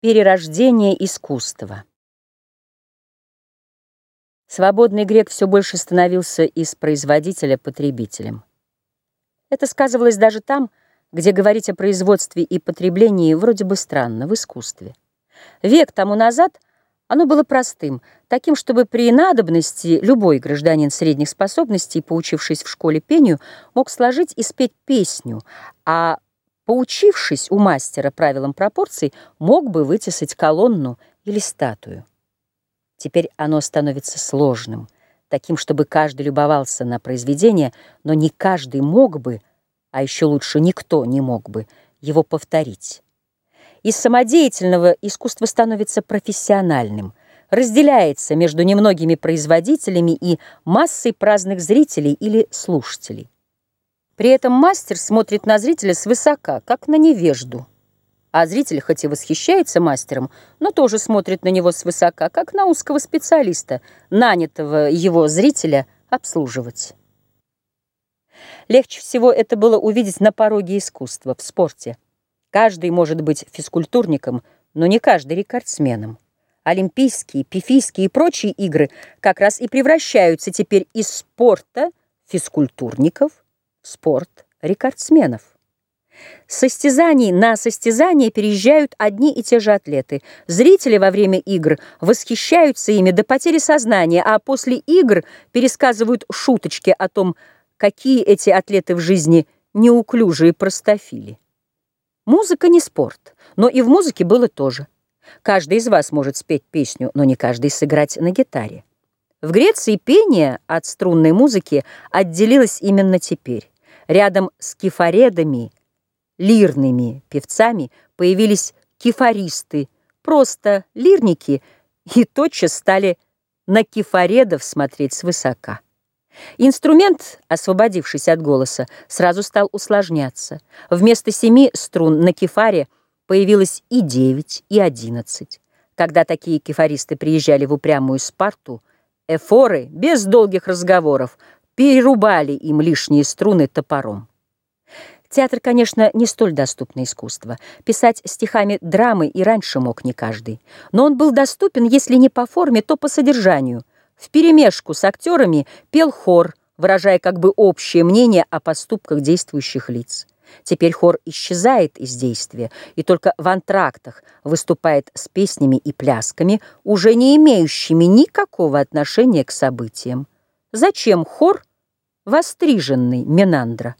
Перерождение искусства. Свободный грек все больше становился из производителя потребителем. Это сказывалось даже там, где говорить о производстве и потреблении вроде бы странно, в искусстве. Век тому назад оно было простым, таким, чтобы при надобности любой гражданин средних способностей, поучившись в школе пению, мог сложить и спеть песню, а поучившись у мастера правилам пропорций, мог бы вытесать колонну или статую. Теперь оно становится сложным, таким, чтобы каждый любовался на произведение, но не каждый мог бы, а еще лучше никто не мог бы, его повторить. Из самодеятельного искусство становится профессиональным, разделяется между немногими производителями и массой праздных зрителей или слушателей. При этом мастер смотрит на зрителя свысока, как на невежду. А зритель хоть и восхищается мастером, но тоже смотрит на него свысока, как на узкого специалиста, нанятого его зрителя обслуживать. Легче всего это было увидеть на пороге искусства, в спорте. Каждый может быть физкультурником, но не каждый рекордсменом. Олимпийские, пифийские и прочие игры как раз и превращаются теперь из спорта физкультурников – спорт рекордсменов. Состязаний на состязания переезжают одни и те же атлеты. Зрители во время игр восхищаются ими до потери сознания, а после игр пересказывают шуточки о том, какие эти атлеты в жизни неуклюжие простофили. Музыка не спорт, но и в музыке было тоже. Каждый из вас может спеть песню, но не каждый сыграть на гитаре. В Греции пение от струнной музыки отделилось именно теперь. Рядом с кефаредами, лирными певцами, появились кефаристы, просто лирники, и тотчас стали на кефаредов смотреть свысока. Инструмент, освободившись от голоса, сразу стал усложняться. Вместо семи струн на кефаре появилось и девять, и одиннадцать. Когда такие кефаристы приезжали в упрямую Спарту, Эфоры, без долгих разговоров, перерубали им лишние струны топором. Театр, конечно, не столь доступное искусство. Писать стихами драмы и раньше мог не каждый. Но он был доступен, если не по форме, то по содержанию. В перемешку с актерами пел хор, выражая как бы общее мнение о поступках действующих лиц. Теперь хор исчезает из действия, и только в антрактах выступает с песнями и плясками, уже не имеющими никакого отношения к событиям. Зачем хор, востриженный Менандра?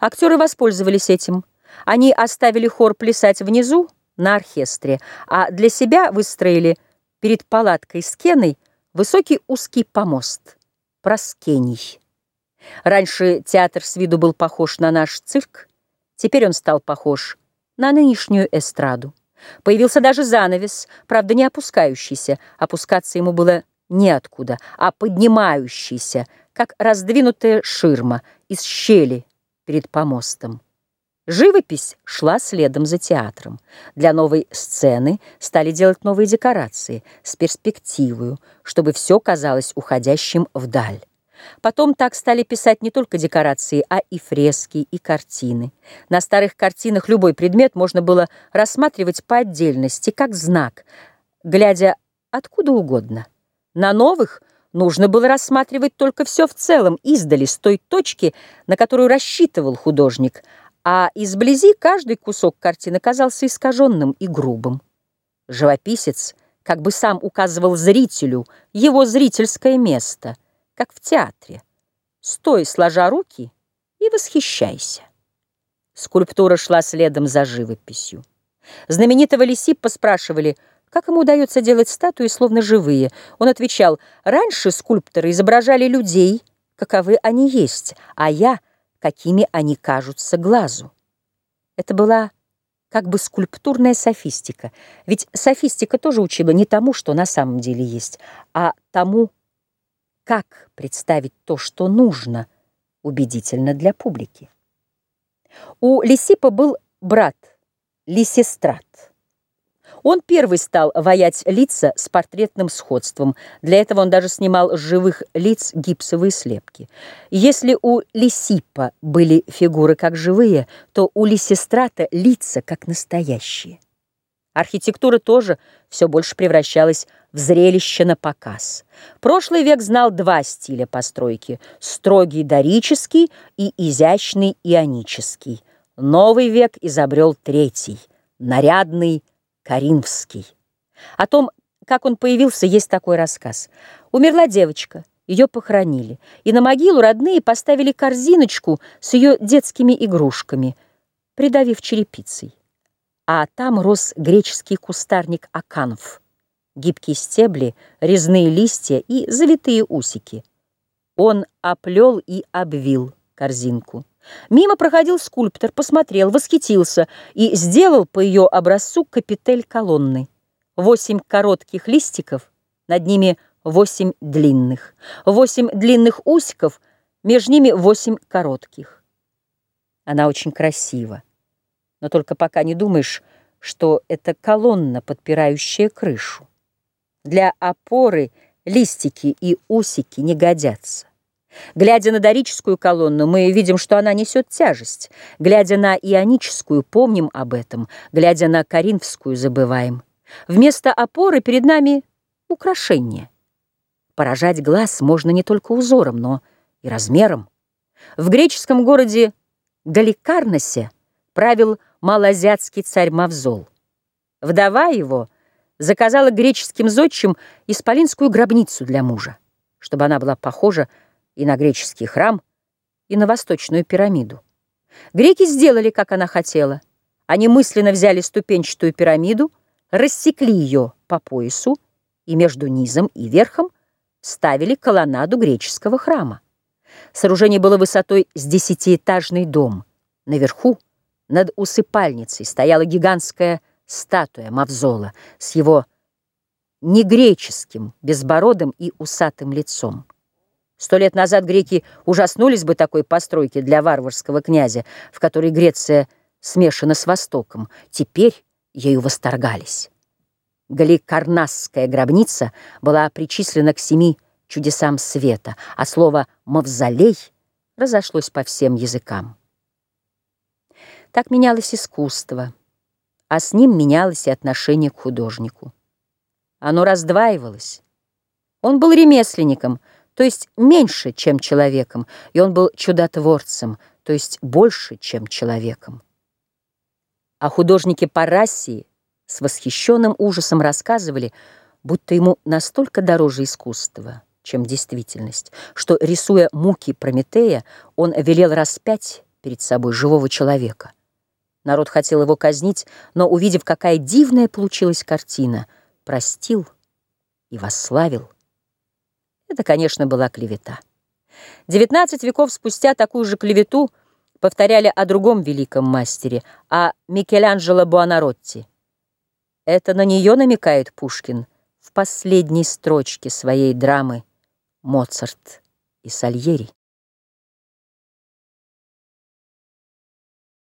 Актеры воспользовались этим. Они оставили хор плясать внизу, на оркестре, а для себя выстроили перед палаткой с Кеной высокий узкий помост, проскений. Раньше театр с виду был похож на наш цирк, Теперь он стал похож на нынешнюю эстраду. Появился даже занавес, правда, не опускающийся. Опускаться ему было неоткуда, а поднимающийся, как раздвинутая ширма из щели перед помостом. Живопись шла следом за театром. Для новой сцены стали делать новые декорации с перспективою, чтобы все казалось уходящим вдаль. Потом так стали писать не только декорации, а и фрески, и картины. На старых картинах любой предмет можно было рассматривать по отдельности, как знак, глядя откуда угодно. На новых нужно было рассматривать только все в целом, издали, с той точки, на которую рассчитывал художник, а изблизи каждый кусок картины казался искаженным и грубым. Живописец как бы сам указывал зрителю его зрительское место – как в театре. Стой, сложа руки, и восхищайся. Скульптура шла следом за живописью. Знаменитого Лисиппа спрашивали, как ему удается делать статуи словно живые. Он отвечал, раньше скульпторы изображали людей, каковы они есть, а я, какими они кажутся глазу. Это была как бы скульптурная софистика. Ведь софистика тоже учила не тому, что на самом деле есть, а тому, как представить то, что нужно, убедительно для публики. У Лисипа был брат Лисистрат. Он первый стал воять лица с портретным сходством. Для этого он даже снимал с живых лиц гипсовые слепки. Если у Лисипа были фигуры как живые, то у Лисистрата лица как настоящие. Архитектура тоже все больше превращалась в зрелище на показ. Прошлый век знал два стиля постройки – строгий дорический и изящный ионический. Новый век изобрел третий – нарядный коринфский. О том, как он появился, есть такой рассказ. Умерла девочка, ее похоронили, и на могилу родные поставили корзиночку с ее детскими игрушками, придавив черепицей а там рос греческий кустарник аканов, гибкие стебли, резные листья и завитые усики. Он оплел и обвил корзинку. Мимо проходил скульптор, посмотрел, восхитился и сделал по ее образцу капитель колонны. Восемь коротких листиков, над ними восемь длинных. Восемь длинных усиков, между ними восемь коротких. Она очень красива но только пока не думаешь, что это колонна, подпирающая крышу. Для опоры листики и усики не годятся. Глядя на дорическую колонну, мы видим, что она несет тяжесть. Глядя на ионическую, помним об этом. Глядя на коринфскую, забываем. Вместо опоры перед нами украшение. Поражать глаз можно не только узором, но и размером. В греческом городе Галикарносе правил малоазиатский царь Мавзол. Вдова его заказала греческим зодчим исполинскую гробницу для мужа, чтобы она была похожа и на греческий храм, и на восточную пирамиду. Греки сделали, как она хотела. Они мысленно взяли ступенчатую пирамиду, рассекли ее по поясу и между низом и верхом ставили колоннаду греческого храма. Сооружение было высотой с десятиэтажный дом. Наверху над усыпальницей стояла гигантская статуя Мавзола с его негреческим, безбородым и усатым лицом. Сто лет назад греки ужаснулись бы такой постройки для варварского князя, в которой Греция смешана с Востоком. Теперь ею восторгались. Галикарнасская гробница была причислена к семи чудесам света, а слово «мавзолей» разошлось по всем языкам. Так менялось искусство, а с ним менялось и отношение к художнику. Оно раздваивалось. Он был ремесленником, то есть меньше, чем человеком, и он был чудотворцем, то есть больше, чем человеком. А художники Парассии с восхищенным ужасом рассказывали, будто ему настолько дороже искусство, чем действительность, что, рисуя муки Прометея, он велел распять перед собой живого человека. Народ хотел его казнить, но, увидев, какая дивная получилась картина, простил и восславил. Это, конечно, была клевета. Девятнадцать веков спустя такую же клевету повторяли о другом великом мастере, о Микеланджело Буонаротти. Это на нее намекает Пушкин в последней строчке своей драмы «Моцарт и Сальери».